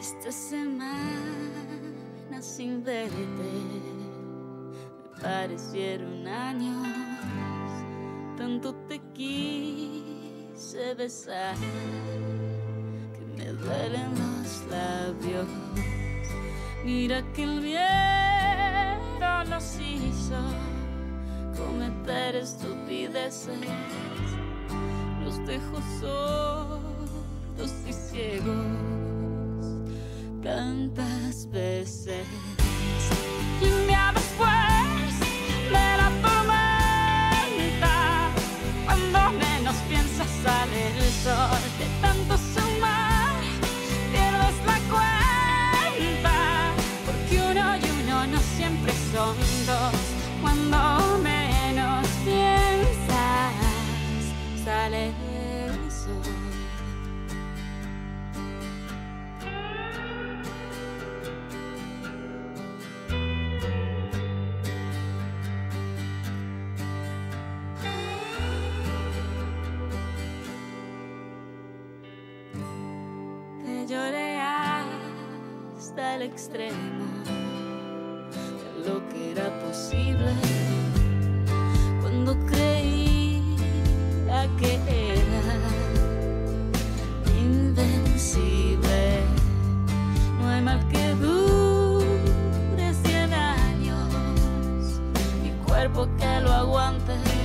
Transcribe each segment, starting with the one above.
Esta semana sin verte me parecieron años. Tanto te quise besar que me duelen los labios. Mira que el viento nos hizo cometer estupideces. Los dejo sordos tantas veces. Y día después de la tormenta, cuando menos piensas sale el sol, de tanto sumar, pierdes la cuenta, porque uno y uno no siempre son dos, cuando menos piensas sale el sol. Lloré hasta el extremo de lo que era posible cuando creía que era invencible. No hay mal que dure cien años, mi cuerpo que lo aguante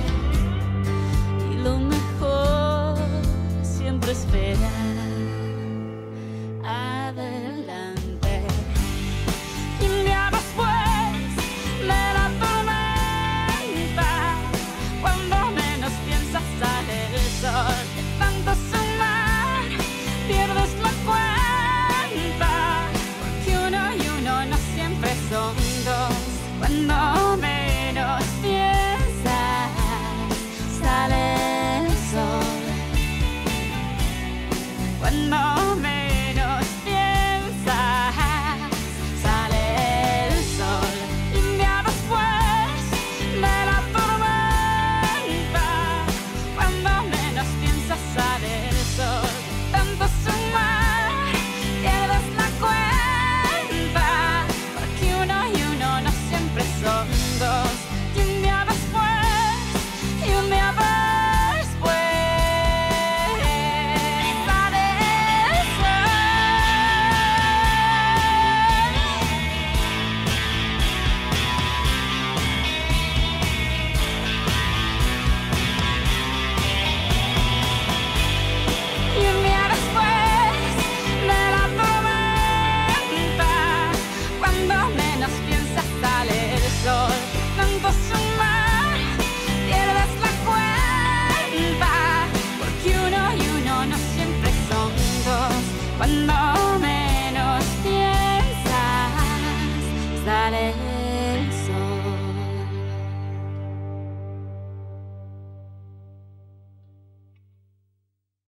dos. Cuando